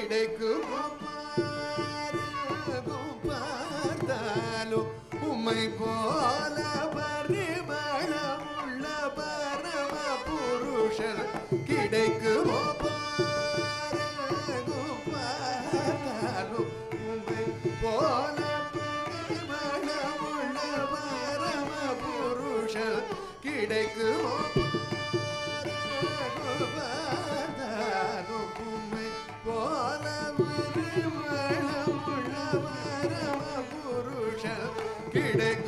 கிடைக்கும் பார்த்தாலோ உமை போல பரிமளமுள்ள பரம புருஷன் கிடைக்குமோ பார்த்தாலோ உமை போல பரிமளமுள்ள பரம புருஷன் கிடைக்கும்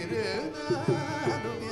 गिरना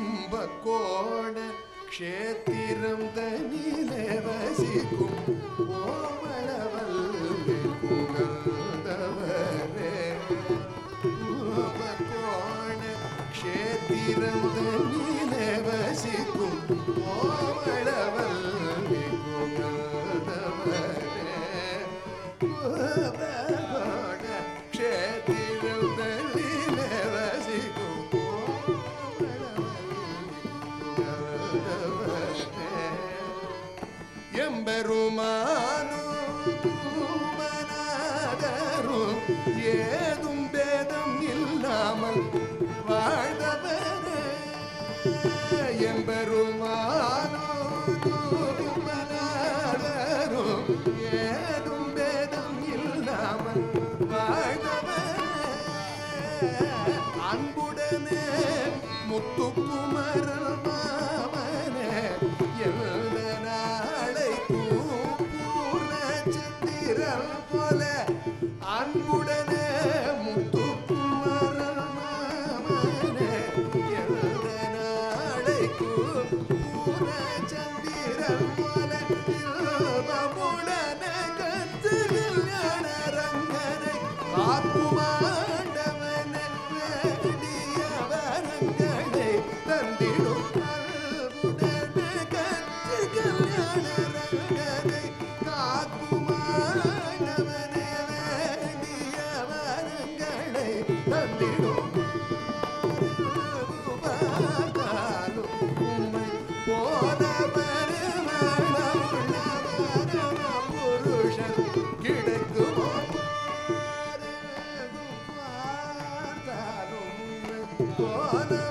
கும்பகோண க்ஷேத்திரம் தனில வசிக்கும் ஓமளவல் புகழ்ந்தவரே. கும்பகோண க்ஷேத்திரம் தனில வசிக்கும் ஓ ஏதும் பேதம் இல்லாமல் வாழ்ந்தவரே. எம்பெருமானோ ஏதும் பேதம் இல்லாமல் வாழ்ந்தவரே. அன்புடனே முத்துக்குமரமா 对，对，